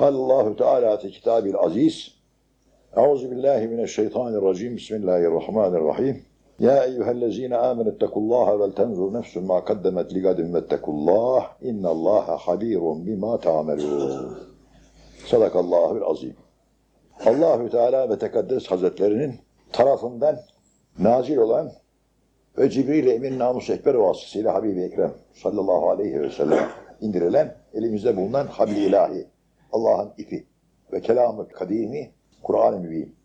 Allahu Teala fi kitabil aziz. Euzu billahi mineşşeytanirracim. Bismillahirrahmanirrahim. Ya eyyühellezine amenu ettekullaha vel tenzur nefsun ma kaddemet ligadin vettekullah. İnnallaha habirun bima ta'melun. Sadakallahul azim. Allahü Teala ve Tekaddes Hazretlerinin tarafından nazil olan ve Cibril-i Emin Namus Ekber vasıtasıyla Habibi Ekrem sallallahu aleyhi ve sellem indirilen elimizde bulunan Habib-i İlahi Allah'ın ipi ve kelamı kadimi Kur'an-ı Mübin.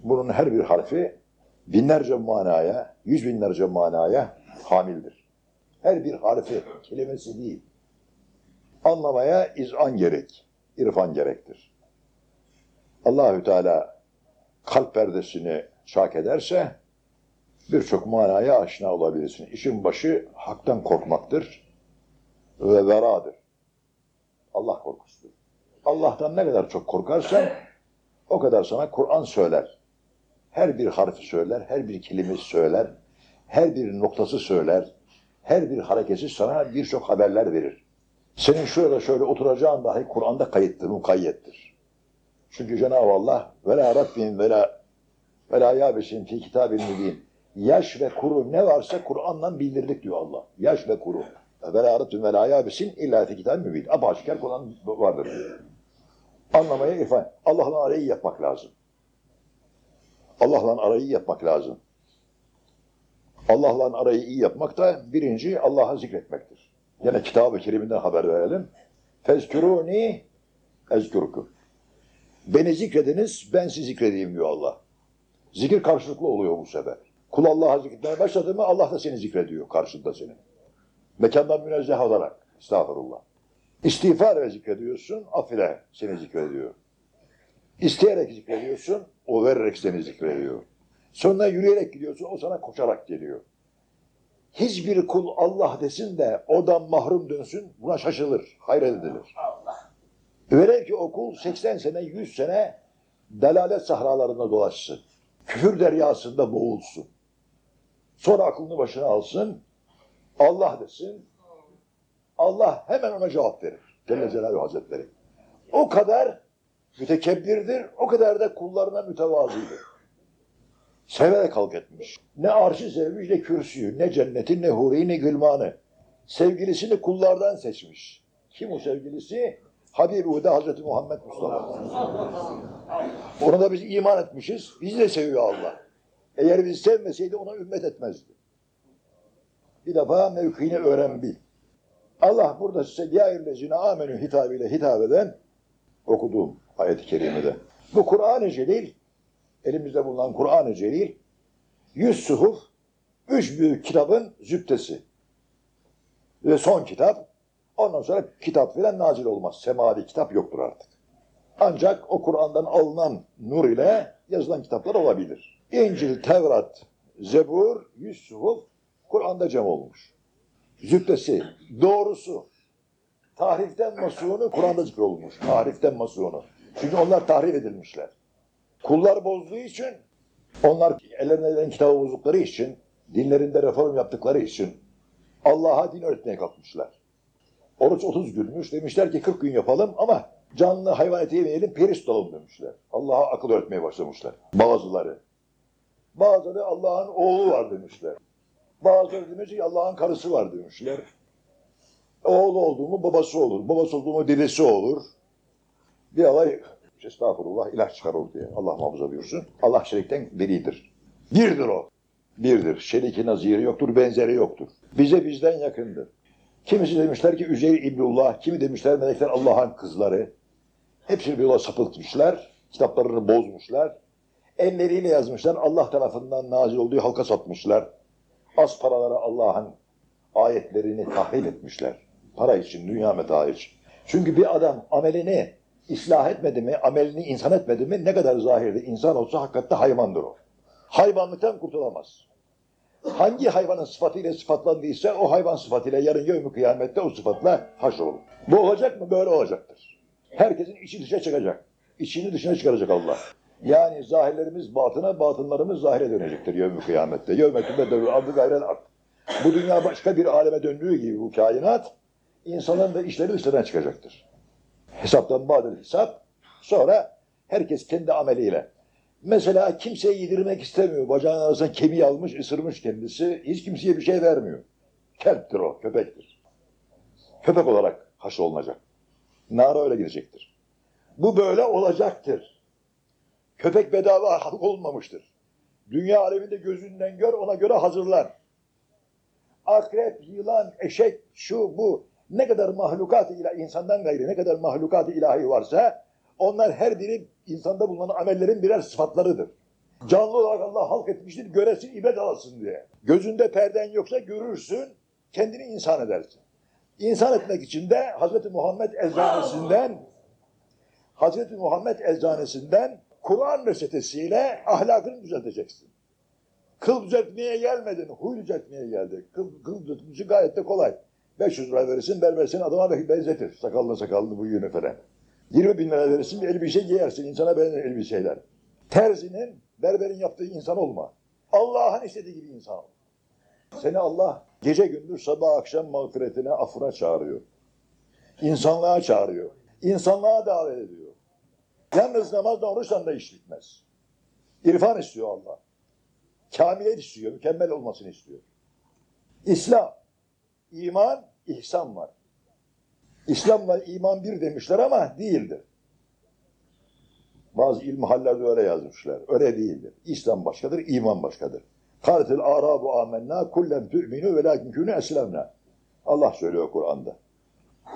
Bunun her bir harfi binlerce manaya, yüz binlerce manaya hamildir. Her bir harfi, kelimesi değil. Anlamaya izan gerek, irfan gerektir. Allahü Teala kalp perdesini şak ederse birçok manaya aşina olabilirsin. İşin başı haktan korkmaktır ve veradır. Allah korkusudur. Allah'tan ne kadar çok korkarsan o kadar sana Kur'an söyler. Her bir harfi söyler, her bir kelimesi söyler, her bir noktası söyler, her bir hareketi sana birçok haberler verir. Senin şöyle şöyle oturacağın dahi Kur'an'da kayıttır, mukayyettir. Çünkü Cenab-ı Allah ve la rabbin ve la ve la yabesin fi kitabil mübin. Yaş ve kuru ne varsa Kur'an'la bildirdik diyor Allah. Yaş ve kuru. Ve la rabbin ve la yabesin illa fi kitabil mübin. Apaçık Kur'an vardır. Anlamaya irfan. Allah'la arayı yapmak lazım. Allah'la arayı yapmak lazım. Allah'la arayı iyi yapmak da birinci Allah'a zikretmektir. Yine kitab-ı keriminden haber verelim. Fezkuruni ezkurkum. Beni zikrediniz, ben sizi zikredeyim diyor Allah. Zikir karşılıklı oluyor bu sefer. Kul Allah'a zikretmeye başladı mı Allah da seni zikrediyor karşında senin. Mekandan münezzeh olarak. Estağfurullah. İstiğfar ve zikrediyorsun, affile seni zikrediyor. İsteyerek zikrediyorsun, o vererek seni zikrediyor. Sonra yürüyerek gidiyorsun, o sana koşarak geliyor. Hiçbir kul Allah desin de oradan mahrum dönsün, buna şaşılır, hayret edilir. Velev ki o kul 80 sene, 100 sene delalet sahralarında dolaşsın. Küfür deryasında boğulsun. Sonra aklını başına alsın, Allah desin, Allah hemen ona cevap verir. Celle Celaluhu Hazretleri. O kadar mütekebbirdir, o kadar da kullarına mütevazidir. Severek halk etmiş. Ne arşı sevmiş, ne kürsüyü, ne cenneti, ne huriyi, ne gülmanı. Sevgilisini kullardan seçmiş. Kim o sevgilisi? Habib-i Huda Hazreti Muhammed Mustafa. Ona da biz iman etmişiz. Bizi de seviyor Allah. Eğer bizi sevmeseydi ona ümmet etmezdi. Bir defa mevkiini öğren bil. Allah burada size ya eyyühellezine amenü hitabıyla hitap eden okuduğum ayet-i kerimede. Bu Kur'an-ı Celil, elimizde bulunan Kur'an-ı Celil, yüz suhuf, üç büyük kitabın zübdesi. Ve son kitap, ondan sonra kitap filan nazil olmaz. Semavi kitap yoktur artık. Ancak o Kur'an'dan alınan nur ile yazılan kitaplar olabilir. İncil, Tevrat, Zebur, yüz suhuf Kur'an'da cem olmuş. Zübdesi, doğrusu, tahriften masunu Kur'an'da zikrolmuş. Tahriften masunu. Çünkü onlar tahrif edilmişler. Kullar bozduğu için, onlar ellerine elen kitabı bozdukları için, dinlerinde reform yaptıkları için Allah'a din öğretmeye kalkmışlar. Oruç 30 günmüş. Demişler ki 40 gün yapalım ama canlı hayvan eti yemeyelim, peri tutalım demişler. Allah'a akıl öğretmeye başlamışlar. Bazıları. Bazıları Allah'ın oğlu var demişler. Bazıları demiş ki Allah'ın karısı var demişler. Oğlu olduğumu babası olur. Babası olduğumu dedesi olur. Bir alay estağfurullah ilaç çıkar diye. Allah muhafaza buyursun. Allah şerikten beridir. Birdir o. Birdir. Şeriki naziri yoktur, benzeri yoktur. Bize bizden yakındır. Kimisi demişler ki Üzeyr İbnullah, kimi demişler melekler Allah'ın kızları. Hepsini bir yola sapıtmışlar. Kitaplarını bozmuşlar. Elleriyle yazmışlar. Allah tarafından nazil olduğu halka satmışlar. Az paralara Allah'ın ayetlerini tahrip etmişler. Para için, dünya metaı için. Çünkü bir adam amelini ıslah etmedi mi, amelini insan etmedi mi ne kadar zahirde insan olsa hakikatte hayvandır o. Hayvanlıktan kurtulamaz. Hangi hayvanın sıfatıyla sıfatlandıysa o hayvan sıfatıyla yarın yevmi kıyamette o sıfatla haşrolur. Bu olacak mı? Böyle olacaktır. Herkesin içi dışa çıkacak. İçini dışına çıkaracak Allah. Yani zahirlerimiz batına, batınlarımız zahire dönecektir yevmi kıyamette. Yevme tübeddelü ardı gayrel ard. Bu dünya başka bir aleme döndüğü gibi bu kainat, insanın da işleri dışlarına çıkacaktır. Hesaptan badil hesap. Sonra herkes kendi ameliyle. Mesela kimseye yedirmek istemiyor. Bacağının arasına kemiği almış, ısırmış kendisi. Hiç kimseye bir şey vermiyor. Kelptir o, köpektir. Köpek olarak haşrolunacak. Nara öyle gidecektir. Bu böyle olacaktır. Köpek bedava halk olmamıştır. Dünya aleminde gözünden gör, ona göre hazırlar. Akrep, yılan, eşek, şu, bu. Ne kadar mahlukat ilahi, insandan gayrı ne kadar mahlukat ilahi varsa onlar her biri insanda bulunan amellerin birer sıfatlarıdır. Canlı olarak Allah halk etmiştir, göresin, ibret alasın diye. Gözünde perden yoksa görürsün, kendini insan edersin. İnsan etmek için de Hz. Muhammed eczanesinden Hz. Muhammed eczanesinden Kur'an reçetesiyle ahlakını düzelteceksin. Kıl düzeltmeye gelmedin, huy düzeltmeye geldi. Kıl, kıl düzeltmesi gayet de kolay. 500 lira verirsin, berber seni adama benzetir. Sakallı sakallı bu falan. 20 bin lira verirsin, bir elbise giyersin. insana beğenir elbiseler. Terzinin, berberin yaptığı insan olma. Allah'ın istediği gibi insan ol. Seni Allah gece gündüz sabah akşam mağfiretine, affına çağırıyor. İnsanlığa çağırıyor. İnsanlığa davet ediyor. Yalnız namazla oruçla da iş bitmez. İrfan istiyor Allah. Kamiliyet istiyor, mükemmel olmasını istiyor. İslam, iman, ihsan var. İslam'la iman bir demişler ama değildir. Bazı ilmihallerde öyle yazmışlar. Öyle değildir. İslam başkadır, iman başkadır. Kâletil arabu amennâ kullen tü'minû ve lâkin kûnû eslemnâ. Allah söylüyor Kur'an'da.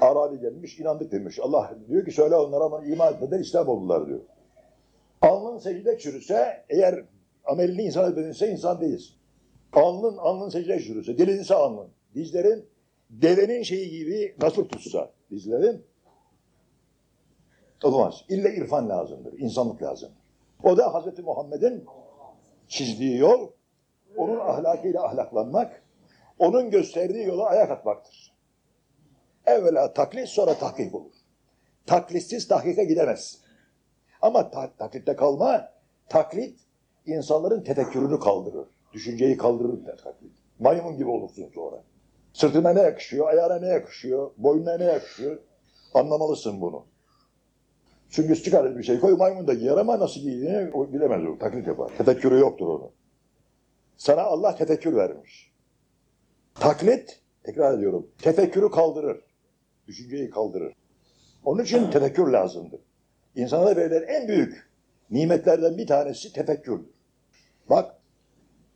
Arabi gelmiş, inandık demiş. Allah diyor ki söyle onlara ama iman etmeden İslam oldular diyor. Alnın secde çürüse, eğer amelini insan etmedinse insan değilsin. Alnın, alnın secde çürüse, delinse alnın. Dizlerin devenin şeyi gibi nasıl tutsa dizlerin olmaz. İlle irfan lazımdır, insanlık lazımdır. O da Hz. Muhammed'in çizdiği yol, onun ahlakıyla ahlaklanmak, onun gösterdiği yola ayak atmaktır. Evvela taklit sonra tahkik olur. Taklitsiz tahkike gidemez. Ama ta taklitte kalma, taklit insanların tefekkürünü kaldırır. Düşünceyi kaldırır da taklit. Maymun gibi olursun sonra. Sırtına ne yakışıyor, ayağına ne yakışıyor, boynuna ne yakışıyor anlamalısın bunu. Çünkü çıkar bir şey koy maymun da giyer ama nasıl giydiğini bilemez o, taklit yapar. Tefekkürü yoktur onun. Sana Allah tefekkür vermiş. Taklit, tekrar ediyorum, tefekkürü kaldırır. Düşünceyi kaldırır. Onun için tefekkür lazımdır. İnsana verilen en büyük nimetlerden bir tanesi tefekkürdür. Bak,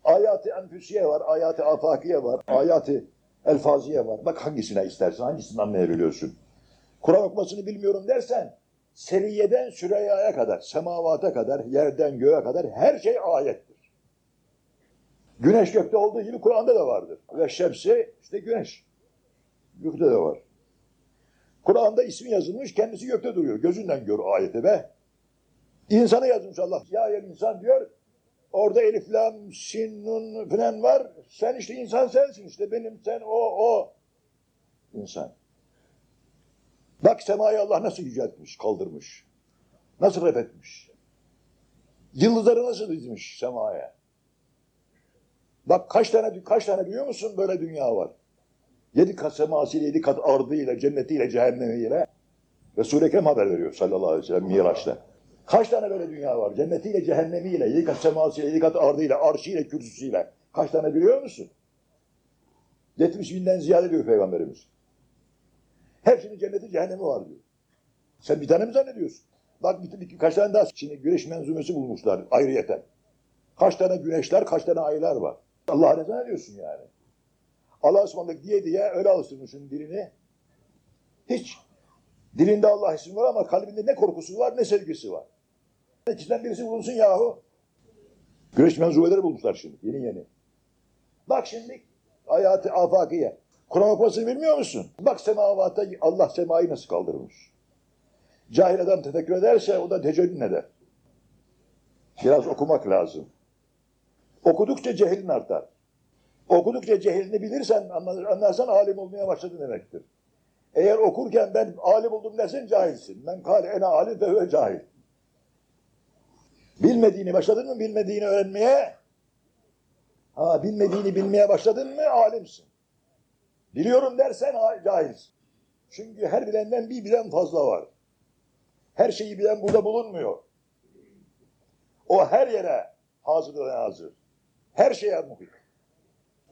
ayat-ı enfüsiye var, ayat-ı afakiye var, ayat-ı elfaziye var. Bak hangisine istersen, hangisini anlayabiliyorsun. Kur'an okumasını bilmiyorum dersen, seriyeden Süreyya'ya kadar, semavata kadar, yerden göğe kadar her şey ayettir. Güneş gökte olduğu gibi Kur'an'da da vardır. Ve şemsi işte güneş. Gökte de var. Kur'an'da ismi yazılmış, kendisi gökte duruyor. Gözünden gör ayeti be. İnsanı yazmış Allah. Ya ya insan diyor. Orada elif, lam, sin, nun falan var. Sen işte insan sensin işte. Benim, sen, o, o. İnsan. Bak semayı Allah nasıl yüceltmiş, kaldırmış. Nasıl ref etmiş. Yıldızları nasıl dizmiş semaya. Bak kaç tane kaç tane biliyor musun böyle dünya var. Yedi kat semasıyla, yedi kat ardıyla, cennetiyle, cehennemiyle. Resul-i Ekrem haber veriyor sallallahu aleyhi ve sellem Miraç'ta. Kaç tane böyle dünya var? Cennetiyle, cehennemiyle, yedi kat semasıyla, yedi kat ardıyla, arşıyla, kürsüsüyle. Kaç tane biliyor musun? 70 binden ziyade diyor Peygamberimiz. Hepsinin cenneti, cehennemi var diyor. Sen bir tane mi zannediyorsun? Bak bir, bir, kaç tane daha şimdi güneş menzumesi bulmuşlar ayrıyeten. Kaç tane güneşler, kaç tane aylar var. Allah'a ne zannediyorsun yani? Allah'a ısmarladık diye diye öyle alıştırmışsın dilini. Hiç. Dilinde Allah ismi var ama kalbinde ne korkusu var ne sevgisi var. İkisinden birisi bulunsun yahu. Güneş menzubeleri bulmuşlar şimdi yeni yeni. Bak şimdi hayatı afakiye. Kur'an okumasını bilmiyor musun? Bak semavatta Allah semayı nasıl kaldırmış. Cahil adam tefekkür ederse o da tecellün eder. Biraz okumak lazım. Okudukça cehilin artar. Okudukça cehilini bilirsen, anlarsan alim olmaya başladın demektir. Eğer okurken ben alim oldum dersen cahilsin. Ben kâle ene alim ve huve cahil. Bilmediğini başladın mı bilmediğini öğrenmeye? Ha bilmediğini bilmeye başladın mı alimsin. Biliyorum dersen cahilsin. Çünkü her bilenden bir bilen fazla var. Her şeyi bilen burada bulunmuyor. O her yere hazır ve hazır. Her şeye muhit.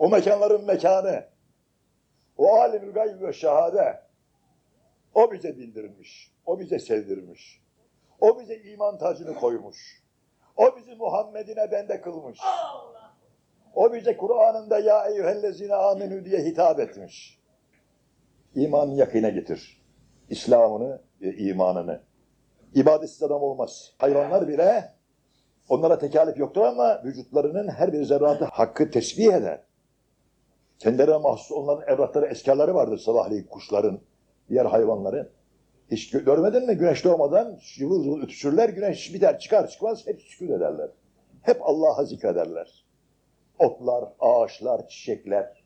O mekanların mekanı. O alimül gayb ve şehade. O bize bildirmiş. O bize sevdirmiş. O bize iman tacını koymuş. O bizi Muhammed'ine bende kılmış. O bize Kur'an'ında ya eyyühellezine amenü diye hitap etmiş. İmanı yakine getir. İslam'ını ve imanını. İbadetsiz adam olmaz. Hayvanlar bile onlara tekalif yoktur ama vücutlarının her bir zerratı hakkı tesbih eder. Kendilerine mahsus onların evratları, eskarları vardır sabahleyin kuşların, diğer hayvanların. Hiç gö- görmedin mi? Güneş doğmadan yıvıl yıvıl ötüşürler. Güneş biter çıkar çıkmaz hep sükût ederler. Hep Allah'a zikrederler. Otlar, ağaçlar, çiçekler,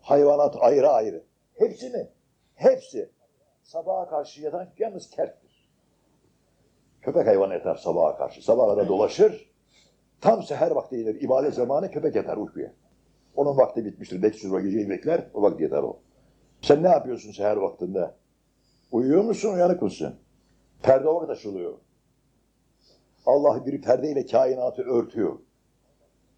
hayvanat ayrı ayrı. Hepsi mi? Hepsi. Sabaha karşı yatan yalnız kerttir. Köpek hayvan yatar sabaha karşı. Sabaha da dolaşır. Tam seher vakti gelir. ibadet zamanı köpek yatar uykuya. Onun vakti bitmiştir. Belki sonra geceyi bekler. O vakti yatar o. Sen ne yapıyorsun seher vaktinde? Uyuyor musun, uyanık mısın? Perde o vakit açılıyor. Allah bir perdeyle kainatı örtüyor.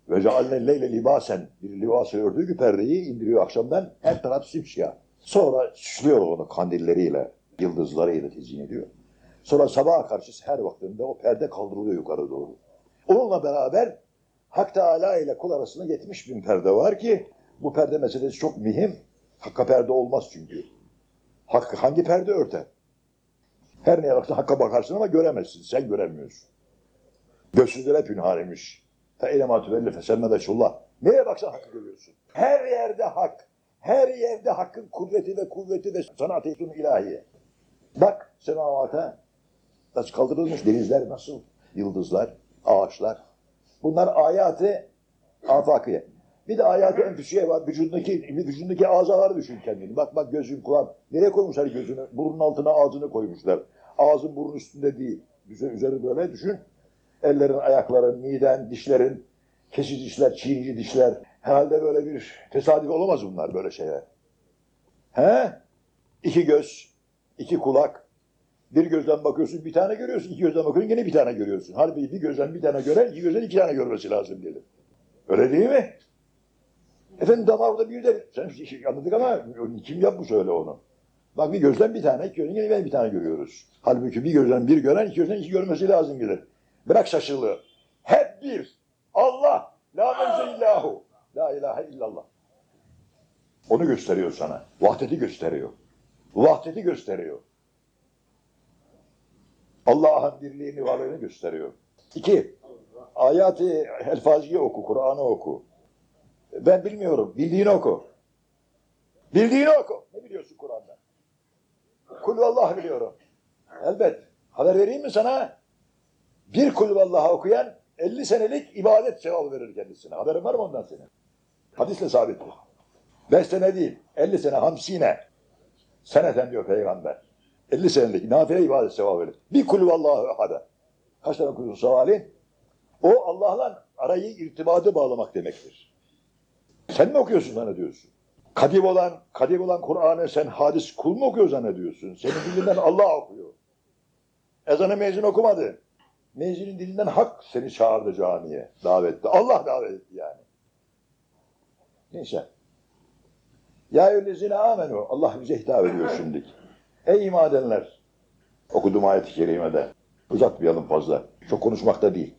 Ve cealne leyle libasen bir libası ördüğü gibi perdeyi indiriyor akşamdan her taraf simsiyah. Sonra süslüyor onu kandilleriyle, yıldızlarıyla tezyin ediyor. Sonra sabaha karşı her vaktinde o perde kaldırılıyor yukarı doğru. Onunla beraber Hak Teala ile kul arasında 70 bin perde var ki bu perde meselesi çok mühim. Hakka perde olmaz çünkü. Hakkı hangi perde örter? Her neye baksan hakka bakarsın ama göremezsin. Sen göremiyorsun. Gözsüzlere pünhanemiş. Fe eylema tüvelli fesemme de şullah. Neye baksan hakkı görüyorsun. Her yerde hak. Her yerde hakkın kudreti ve kuvveti ve sanatı ilahi. Bak semavata nasıl kaldırılmış denizler nasıl? Yıldızlar, ağaçlar. Bunlar ayatı afakiye. Bir de ayatı enfüsiye var. Vücudundaki, vücudundaki azaları düşün kendini. Bak bak gözün, kulağın. Nereye koymuşlar gözünü? Burnun altına ağzını koymuşlar. Ağzın burnun üstünde değil. Üzeri, üzeri böyle düşün. Ellerin, ayakların, miden, dişlerin, kesici dişler, çiğnici dişler. Herhalde böyle bir tesadüf olamaz bunlar böyle şeyler. He? İki göz, iki kulak. Bir gözden bakıyorsun bir tane görüyorsun. iki gözden bakıyorsun yine bir tane görüyorsun. Halbuki bir gözden bir tane gören iki gözden iki tane görmesi lazım gelir. Öyle değil mi? Efendim damarda bir de sen şey anladık ama kim yapmış öyle onu? Bak bir gözden bir tane, iki gözden yine bir tane görüyoruz. Halbuki bir gözden bir gören, iki gözden iki görmesi lazım gelir. Bırak şaşılığı. Hep bir. Allah. La mevze illahu. La ilahe illallah. Onu gösteriyor sana. Vahdeti gösteriyor. Vahdeti gösteriyor. Allah'ın birliğini, varlığını gösteriyor. İki, ayati elfaziye oku, Kur'an'ı oku. Ben bilmiyorum, bildiğini oku. Bildiğini oku. Ne biliyorsun Kur'an'da? Kulvallah biliyorum. Elbet. Haber vereyim mi sana? Bir kulvallah okuyan 50 senelik ibadet sevabı verir kendisine. Haberin var mı ondan senin? Hadisle sabit bu. 5 sene değil, 50 sene, hamsine. Seneten diyor peygamber. 50 senelik nafile ibadet sevabı verir. Bir kulvallahu ehade. Kaç tane kulun savali? O Allah'la arayı irtibatı bağlamak demektir. Sen mi okuyorsun zannediyorsun? Kadim olan, kadim olan Kur'an'ı sen hadis kul mu okuyor zannediyorsun? Senin dilinden Allah okuyor. Ezanı mezun okumadı. Mezunun dilinden hak seni çağırdı camiye, davetti. Allah davet etti yani. Neyse. Ya eyyühellezine amenu. Allah bize hitap ediyor şimdi. Ey iman edenler. Okudum ayet-i kerimede. Uzatmayalım fazla. Çok konuşmakta değil.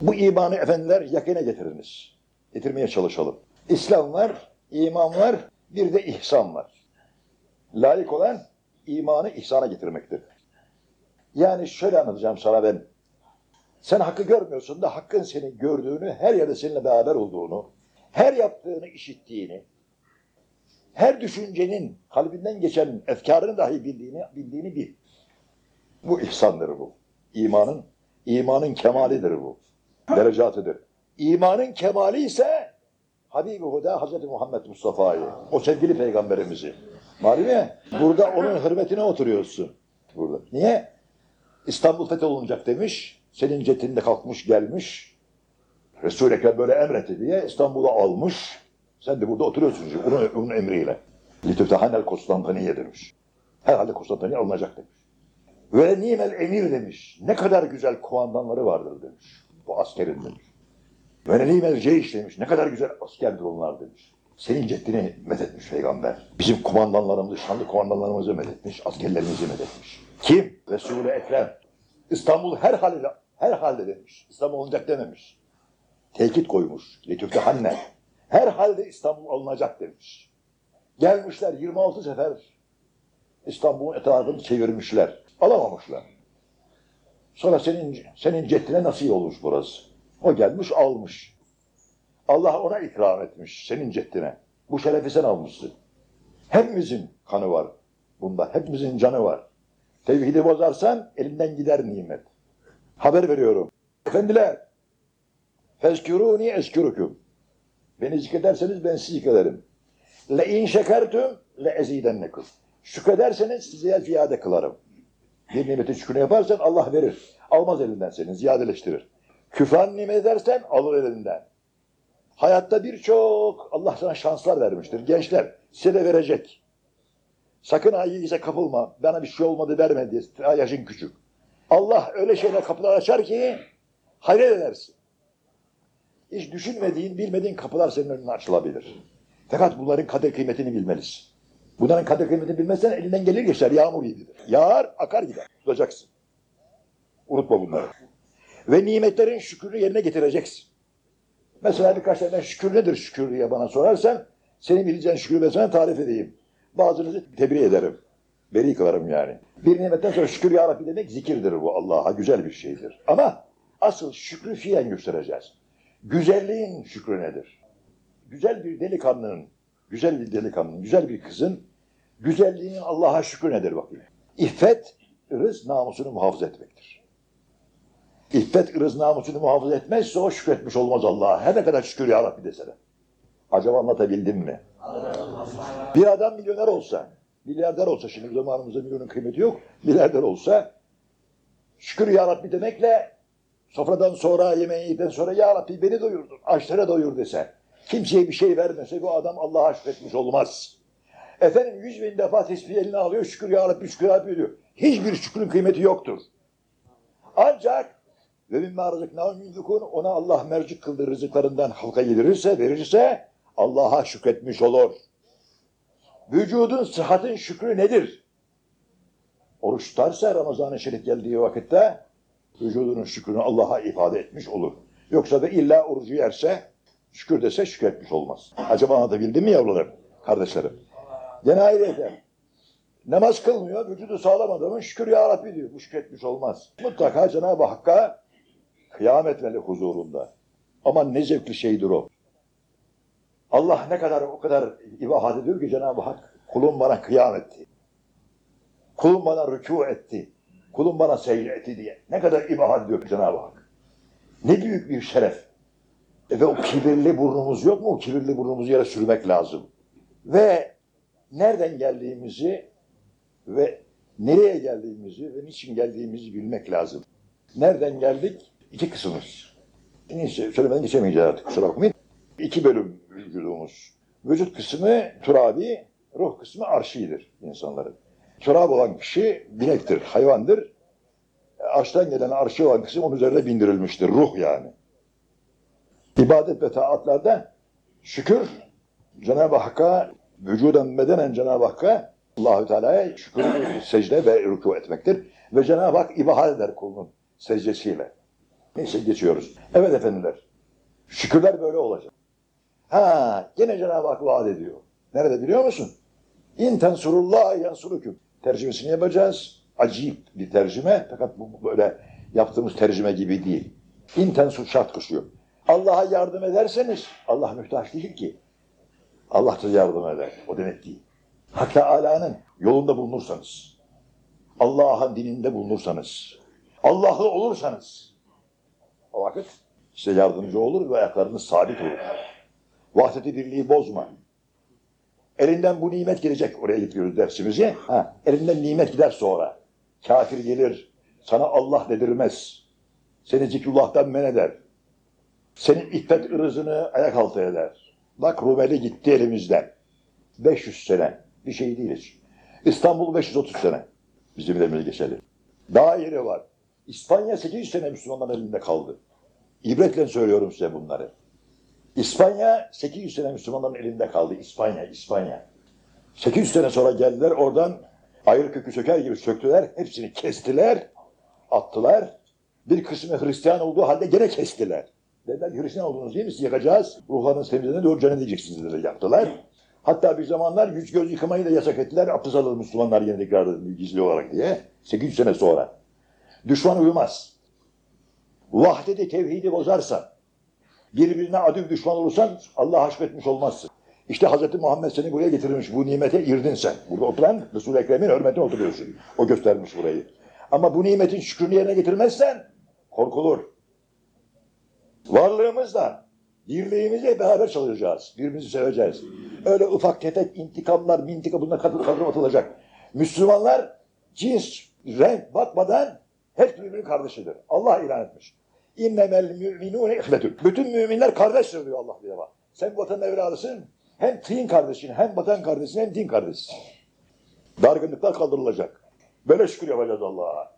Bu imanı efendiler yakine getiriniz. Getirmeye çalışalım. İslam var, iman var, bir de ihsan var. Layık olan imanı ihsana getirmektir. Yani şöyle anlatacağım sana ben. Sen hakkı görmüyorsun da hakkın seni gördüğünü, her yerde seninle beraber olduğunu, her yaptığını işittiğini, her düşüncenin kalbinden geçen efkarını dahi bildiğini, bildiğini bil. Bu ihsandır bu. İmanın, imanın kemalidir bu. Derecatıdır. İmanın kemali ise Habibi Huda Hazreti Muhammed Mustafa'yı, o sevgili peygamberimizi. Malum ya, burada onun hürmetine oturuyorsun. Burada. Niye? İstanbul fetholunacak demiş, senin cetinde kalkmış gelmiş, Resul-i böyle emretti diye İstanbul'u almış, sen de burada oturuyorsun şimdi, onun, onun emriyle. Litüftehanel Konstantiniye demiş. Herhalde Konstantiniye alınacak demiş. Ve nimel emir demiş. Ne kadar güzel kumandanları vardır demiş. Bu askerin demiş. Ve nimel ceyş demiş. Ne kadar güzel askerdir onlar demiş. Senin ceddini methetmiş peygamber. Bizim kumandanlarımızı, şanlı kumandanlarımızı methetmiş, askerlerimizi methetmiş. Kim? Resul-i Ekrem. İstanbul her halde, her halde demiş. İstanbul olacak dememiş. Tekit koymuş. Letüfte Hanne. Her halde İstanbul alınacak demiş. Gelmişler 26 sefer İstanbul'un etrafını çevirmişler. Alamamışlar. Sonra senin senin ceddine nasıl olmuş burası? O gelmiş almış. Allah ona ikram etmiş senin ceddine. Bu şerefi sen almışsın. Hepimizin kanı var bunda. Hepimizin canı var. Tevhidi bozarsan elinden gider nimet. Haber veriyorum. Efendiler, fezkürûni eskürüküm. Beni zikrederseniz ben sizi zikrederim. Le in şekertüm le ezidennekum. Şükrederseniz size ziyade kılarım. Bir nimeti şükrünü yaparsan Allah verir. Almaz elinden seni, ziyadeleştirir. Küfran nimet edersen alır elinden. Hayatta birçok Allah sana şanslar vermiştir. Gençler size de verecek. Sakın ha kapılma. Bana bir şey olmadı verme diye. Yaşın küçük. Allah öyle şeyler kapılar açar ki hayret edersin. Hiç düşünmediğin, bilmediğin kapılar senin önüne açılabilir. Fakat bunların kader kıymetini bilmelisin. Bunların kader kıymetini bilmezsen elinden gelir geçer. Yağmur gibidir. Yağar, akar gider. Tutacaksın. Unutma bunları. Ve nimetlerin şükrünü yerine getireceksin. Mesela birkaç tane şükür nedir şükür diye bana sorarsan senin bileceğin şükrü ben sana tarif edeyim. Bazınızı tebrik ederim. Beri kılarım yani. Bir nimetten sonra şükür ya Rabbi demek zikirdir bu Allah'a. Güzel bir şeydir. Ama asıl şükrü fiyen göstereceğiz. Güzelliğin şükrü nedir? Güzel bir delikanlının, güzel bir delikanlının, güzel bir kızın güzelliğinin Allah'a şükrü nedir bakayım. İffet, ırız, namusunu muhafaza etmektir. İffet, ırız, namusunu muhafaza etmezse o şükretmiş olmaz Allah'a. Her ne kadar şükür ya Rabbi desene. Acaba anlatabildim mi? Bir adam milyoner olsa, milyarder olsa şimdi zamanımızda milyonun kıymeti yok, milyarder olsa şükür ya Rabbi demekle sofradan sonra yemeği yedikten sonra ya Rabbi beni doyurdun, açlara doyur dese, kimseye bir şey vermese bu adam Allah'a şükretmiş olmaz. Efendim yüz bin defa tesbih eline alıyor, şükür ya Rabbi, şükür ya Rabbi diyor. Hiçbir şükrün kıymeti yoktur. Ancak ve mimma rızıknâhum yunfikûn ona Allah mercik kıldığı rızıklarından halka yedirirse, verirse Allah'a şükretmiş olur. Vücudun, sıhhatin şükrü nedir? Oruç tutarsa Ramazan-ı Şerif geldiği vakitte vücudunun şükrünü Allah'a ifade etmiş olur. Yoksa da illa orucu yerse, şükür dese şükretmiş olmaz. Acaba anlatabildim mi yavrularım, kardeşlerim? Gene ayrıyeten. Namaz kılmıyor, vücudu sağlam adamın şükür ya Rabbi diyor. Bu şükretmiş olmaz. Mutlaka Cenab-ı Hakk'a kıyam etmeli huzurunda. Ama ne zevkli şeydir o. Allah ne kadar o kadar ibahat ediyor ki Cenab-ı Hak kulum bana kıyam etti. Kulum bana rükû etti. Kulum bana secde etti diye. Ne kadar ibahat ediyor Cenab-ı Hak. Ne büyük bir şeref. E ve o kibirli burnumuz yok mu? O kibirli burnumuzu yere sürmek lazım. Ve nereden geldiğimizi ve nereye geldiğimizi ve niçin geldiğimizi bilmek lazım. Nereden geldik? İki kısmımız. Neyse söylemeden geçemeyeceğiz artık kusura bakmayın. İki bölüm vücudumuz. Vücut kısmı turabi, ruh kısmı arşidir insanların. Turab olan kişi binektir, hayvandır. Arştan gelen arşi olan kısım onun üzerine bindirilmiştir. Ruh yani. İbadet ve taatlarda şükür Cenab-ı Hakk'a vücuden bedenen Cenab-ı Hakk'a Allahü Teala'ya şükür, secde ve rükû etmektir. Ve Cenab-ı Hak ibadet eder kulunun secdesiyle. Neyse geçiyoruz. Evet efendiler. Şükürler böyle olacak. Ha, yine Cenab-ı Hak vaat ediyor. Nerede biliyor musun? İn tensurullah yansuruküm. Tercümesini yapacağız. Acayip bir tercüme. Fakat bu böyle yaptığımız tercüme gibi değil. İn tensur şart koşuyor. Allah'a yardım ederseniz Allah mühtaç değil ki. Allah da yardım eder. O demek değil. Hak Teala'nın yolunda bulunursanız, Allah'ın dininde bulunursanız, Allah'lı olursanız, o vakit size yardımcı olur ve ayaklarınız sabit olur. Vahdeti birliği bozma. Elinden bu nimet gelecek. Oraya getiriyoruz dersimizi. Ha, elinden nimet gider sonra. Kafir gelir. Sana Allah dedirmez. Seni zikrullah'tan men eder. Senin iffet ırzını ayak altı eder. Bak Rumeli gitti elimizden. 500 sene. Bir şey değiliz. İstanbul 530 sene. Bizim elimize geçeli. Daha yeri var. İspanya 800 sene Müslümanların elinde kaldı. İbretle söylüyorum size bunları. İspanya 800 sene Müslümanların elinde kaldı. İspanya, İspanya. 800 sene sonra geldiler oradan ayrı kökü söker gibi söktüler. Hepsini kestiler, attılar. Bir kısmı Hristiyan olduğu halde gene kestiler. Dediler Hristiyan oldunuz değil mi? Sizi yakacağız. Ruhlarınız temizlenir, doğru cennet diyeceksiniz dediler. Yaptılar. Hatta bir zamanlar yüz göz yıkamayı da yasak ettiler. Abdest alır Müslümanlar yine tekrar gizli olarak diye. 800 sene sonra. Düşman uyumaz. Vahdeti tevhidi bozarsan, birbirine adil düşman olursan Allah haşmetmiş olmazsın. İşte Hz. Muhammed seni buraya getirmiş. Bu nimete girdin sen. Burada oturan Resul-i Ekrem'in hürmetine oturuyorsun. O göstermiş burayı. Ama bu nimetin şükrünü yerine getirmezsen korkulur. Varlığımızla, birliğimizle beraber çalışacağız. Birbirimizi seveceğiz. Öyle ufak tefek intikamlar, mintika bunlar kadın kadın atılacak. Müslümanlar cins, renk bakmadan hep birbirinin kardeşidir. Allah ilan etmiş. İnnemel müminune ihvetün. Bütün müminler kardeştir diyor Allah bize bak. Sen vatanın evladısın. Hem tin kardeşin, hem vatan kardeşin, hem din kardeşin. Dargınlıklar kaldırılacak. Böyle şükür yapacağız Allah'a.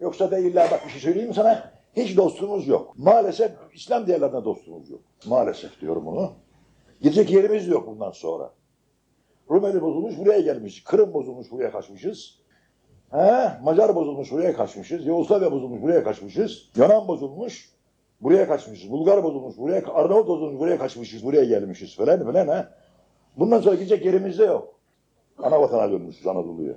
Yoksa da illa bak bir şey söyleyeyim sana? Hiç dostumuz yok. Maalesef İslam diğerlerine dostumuz yok. Maalesef diyorum bunu. Gidecek yerimiz yok bundan sonra. Rumeli bozulmuş buraya gelmiş. Kırım bozulmuş buraya kaçmışız. He, Macar bozulmuş buraya kaçmışız. Yugoslavya bozulmuş buraya kaçmışız. Yunan bozulmuş buraya kaçmışız. Bulgar bozulmuş buraya, Arnavut bozulmuş buraya kaçmışız. Buraya gelmişiz falan falan ha. Bundan sonra gidecek yerimiz de yok. Ana vatana dönmüşüz Anadolu'ya.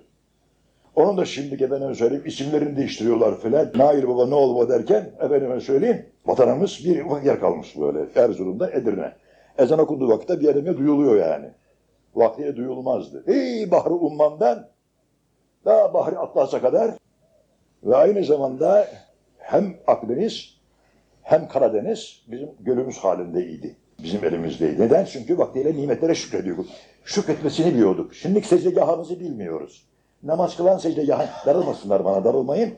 Onun da şimdi efendime söyleyeyim isimlerini değiştiriyorlar filan. Nail baba ne oldu derken efendime söyleyeyim vatanımız bir ufak yer kalmış böyle Erzurum'da Edirne. Ezan okunduğu vakitte bir yerime duyuluyor yani. Vaktiyle duyulmazdı. Ey Bahri Umman'dan daha Bahri Atlas'a kadar ve aynı zamanda hem Akdeniz hem Karadeniz bizim gölümüz halindeydi. Bizim elimizdeydi. Neden? Çünkü vaktiyle nimetlere şükrediyorduk. Şükretmesini biliyorduk. Şimdilik secdegahımızı bilmiyoruz. Namaz kılan secdegahı, darılmasınlar bana darılmayın.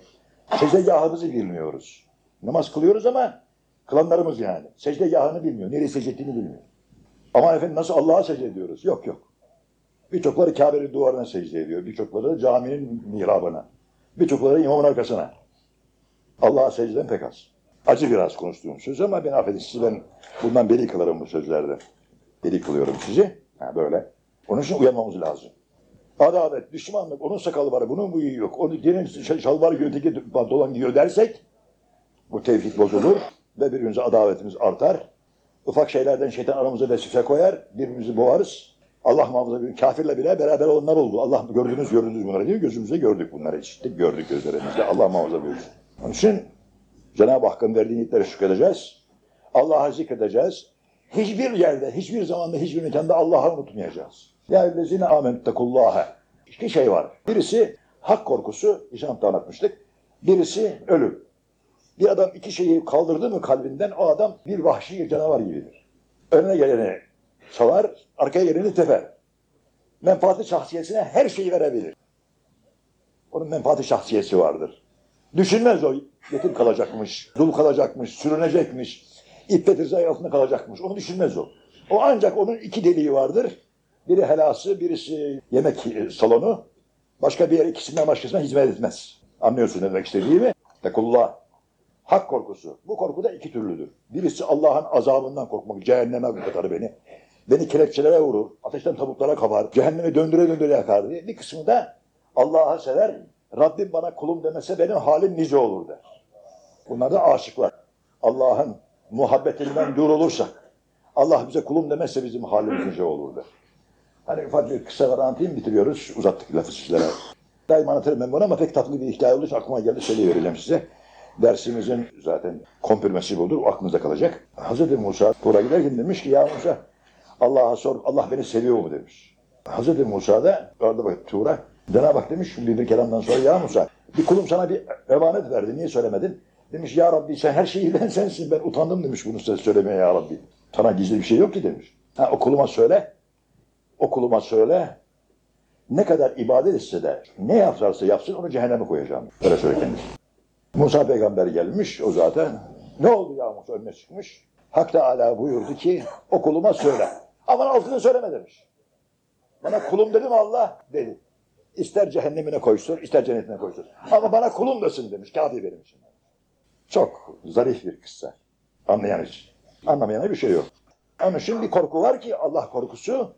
Secdegahımızı bilmiyoruz. Namaz kılıyoruz ama kılanlarımız yani. Secdegahını bilmiyor. Nereye secde ettiğini bilmiyor. Ama efendim nasıl Allah'a secde ediyoruz? Yok yok. Birçokları Kabe'nin duvarına secde ediyor. Birçokları caminin mihrabına. Birçokları imamın arkasına. Allah'a secden pek az. Acı biraz konuştuğum söz ama ben affedin sizi ben bundan beri kılarım bu sözlerden. Beri kılıyorum sizi. Ha, böyle. Onun için uyanmamız lazım. Adalet, düşmanlık, onun sakalı var, bunun bu yok. Onu diğerinin şalvarı giyiyor, öteki pantolon dersek bu tevhid bozulur ve birbirimize adaletimiz artar. Ufak şeylerden şeytan aramıza vesvese koyar, birbirimizi boğarız. Allah muhafaza kafirle bile beraber olanlar oldu. Allah gördünüz gördünüz bunları mi? Gözümüzle gördük bunları işittik, gördük gözlerimizle. Allah muhafaza buyursun. Onun için Cenab-ı Hakk'ın verdiği nimetlere şükredeceğiz. Allah'a zikredeceğiz. Hiçbir yerde, hiçbir zamanda, hiçbir mekanda Allah'ı unutmayacağız. Ya ellezine amentettekullâhe. İki şey var. Birisi hak korkusu, İslam'da anlatmıştık. Birisi ölüm. Bir adam iki şeyi kaldırdı mı kalbinden o adam bir vahşi canavar gibidir. Önüne geleni salar, arkaya geleni teper. Menfaati şahsiyesine her şeyi verebilir. Onun menfaati şahsiyesi vardır. Düşünmez o yetim kalacakmış, dul kalacakmış, sürünecekmiş, iffet rızayı altında kalacakmış. Onu düşünmez o. O ancak onun iki deliği vardır. Biri helası, birisi yemek salonu. Başka bir yer ikisinden başkasına hizmet etmez. Anlıyorsun ne demek istediğimi? Tekullah. Hak korkusu. Bu korku da iki türlüdür. Birisi Allah'ın azabından korkmak. Cehenneme katar beni. Beni kelepçelere vurur. Ateşten tabutlara kapar. Cehenneme döndüre döndüre yakar diye. Bir kısmı da Allah'a sever. Rabbim bana kulum demese benim halim nice olur der. Bunlar da aşıklar. Allah'ın muhabbetinden dur olursak, Allah bize kulum demezse bizim halimiz nice olur der. Hani ufak bir kısa var bitiriyoruz. Uzattık lafı sizlere. Daima anlatırım ben bunu ama pek tatlı bir hikaye için aklıma geldi söyleyivereceğim size. Dersimizin zaten kompirmesi budur. O aklınızda kalacak. Hazreti Musa Tur'a giderken demiş ki ya Musa Allah'a sor Allah beni seviyor mu demiş. Hazreti Musa da orada bak Tur'a Cenab-ı Hak demiş bir, kelamdan sonra ya Musa bir kulum sana bir emanet verdi niye söylemedin? Demiş ya Rabbi sen her şeyi bilen sensin ben utandım demiş bunu size söylemeye ya Rabbi. Sana gizli bir şey yok ki demiş. Ha o kuluma söyle o kuluma söyle ne kadar ibadet etse de ne yaparsa yapsın onu cehenneme koyacağım. Öyle söyle kendisi. Musa peygamber gelmiş o zaten. Ne oldu ya Musa önüne çıkmış. Hak Teala buyurdu ki o kuluma söyle. Ama altını söyleme demiş. Bana kulum dedim Allah dedi. ister cehennemine koysun, ister cennetine koysun. Ama bana kulun desin demiş, kafi benim için. Çok zarif bir kıssa. Anlayan için. Anlamayana bir şey yok. Onun için bir korku var ki Allah korkusu,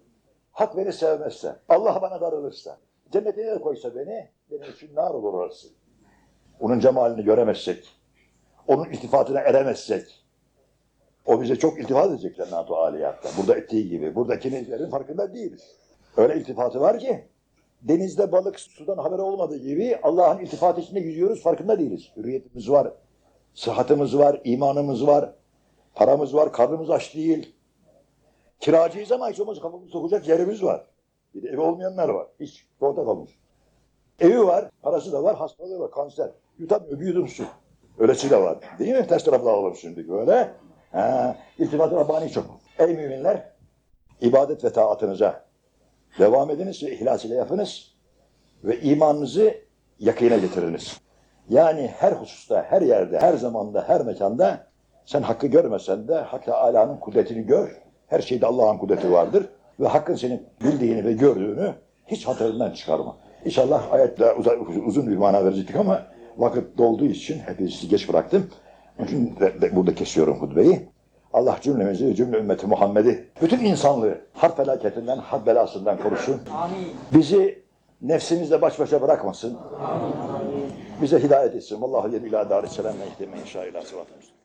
hak beni sevmezse, Allah bana darılırsa, cennetine de koysa beni, benim için nar olur orası. Onun cemalini göremezsek, onun iltifatına eremezsek, o bize çok iltifat edecek Cennet-u Aliyat'ta. Burada ettiği gibi. Buradakilerin farkında değiliz. Öyle iltifatı var ki denizde balık sudan haberi olmadığı gibi Allah'ın iltifatı içinde yüzüyoruz farkında değiliz. Hürriyetimiz var, sıhhatimiz var, imanımız var, paramız var, karnımız aç değil. Kiracıyız ama hiç olmazsa kafamızı sokacak yerimiz var. Bir de evi olmayanlar var. Hiç orada kalmış. Evi var, parası da var, hastalığı var, kanser. Yutamıyor, bir yudum su. Öylesi de var. Değil mi? Ters taraflı alalım şimdi böyle. Ha, iltifat-ı Rabbani çok. Ey müminler, ibadet ve taatınıza devam ediniz ve ihlas ile yapınız ve imanınızı yakine getiriniz. Yani her hususta, her yerde, her zamanda, her mekanda sen hakkı görmesen de Hak Teâlâ'nın kudretini gör. Her şeyde Allah'ın kudreti vardır. Ve hakkın senin bildiğini ve gördüğünü hiç hatırından çıkarma. İnşallah ayetle uzun bir mana verecektik ama vakit dolduğu için hepinizi geç bıraktım. Burada kesiyorum hutbeyi. Allah cümlemizi ve cümle ümmeti Muhammed'i, bütün insanlığı harp felaketinden, harp belasından korusun. Bizi nefsimizle baş başa bırakmasın. Bize hidayet etsin. Vallahu yedü ila darisselam ve ihtime inşa ila sıratı müstakim.